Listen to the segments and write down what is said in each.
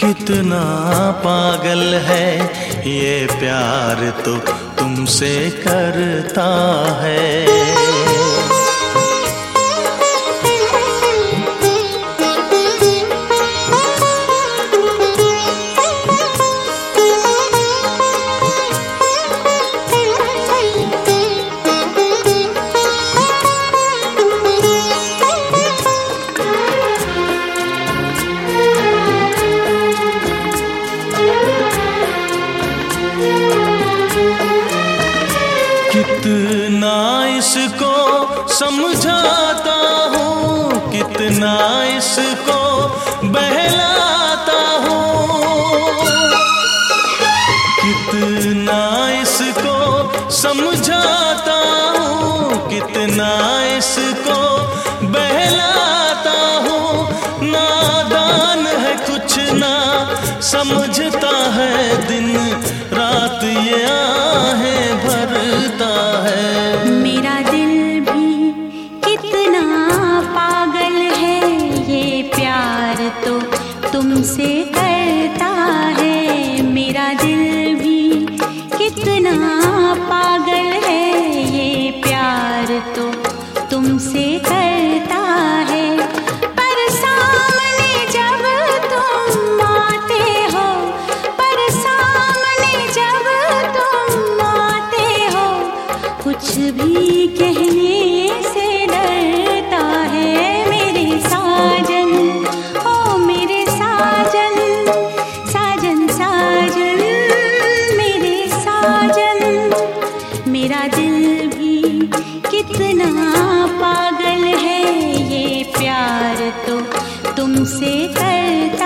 कितना पागल है ये प्यार तो तुमसे करता है। कितना इसको समझाता हूँ कितना इसको बहलाता हूँ। कितना इसको समझाता हूँ कितना इसको करता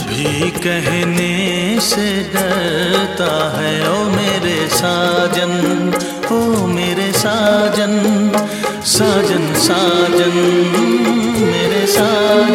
भी कहने से डरता है, ओ मेरे साजन, ओ मेरे साजन साजन साजन, मेरे साजन।